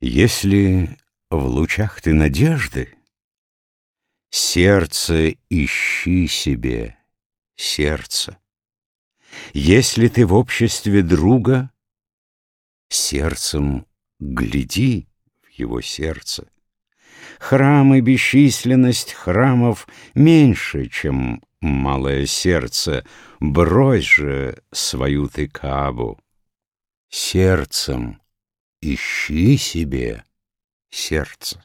Если в лучах ты надежды, Сердце ищи себе, сердце. Если ты в обществе друга, Сердцем гляди в его сердце. Храмы, бесчисленность храмов Меньше, чем малое сердце, Брось же свою ты кабу. Сердцем ищи себе сердце.